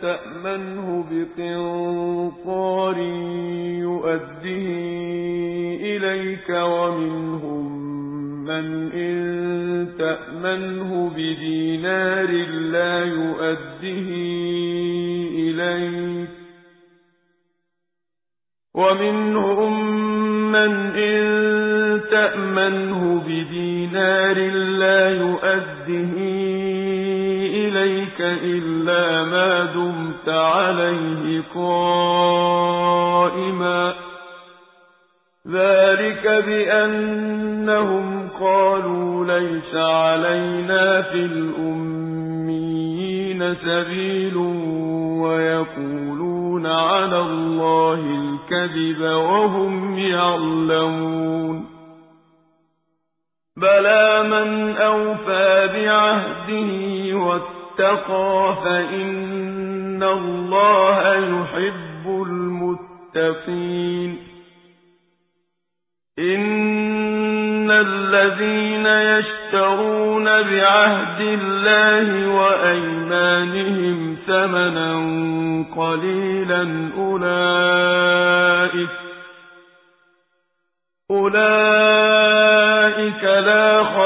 تأمنه بقنطار يؤديه إليك ومنهم من إن تأمنه بدينار لا يؤديه إليك ومنهم من إن تأمنه بدينار لا يؤديه إليك إلا ما دمت عليه قائما. ذلك بأنهم قالوا ليس علينا في الأميين سبيل ويقولون على الله الكذب وهم يعلمون. بلى من أوفى بعهده فإن الله يحب المتقين. إن الذين يشترون بعهد الله وأيمانهم ثمنا قليلا أولئك أولئك لا في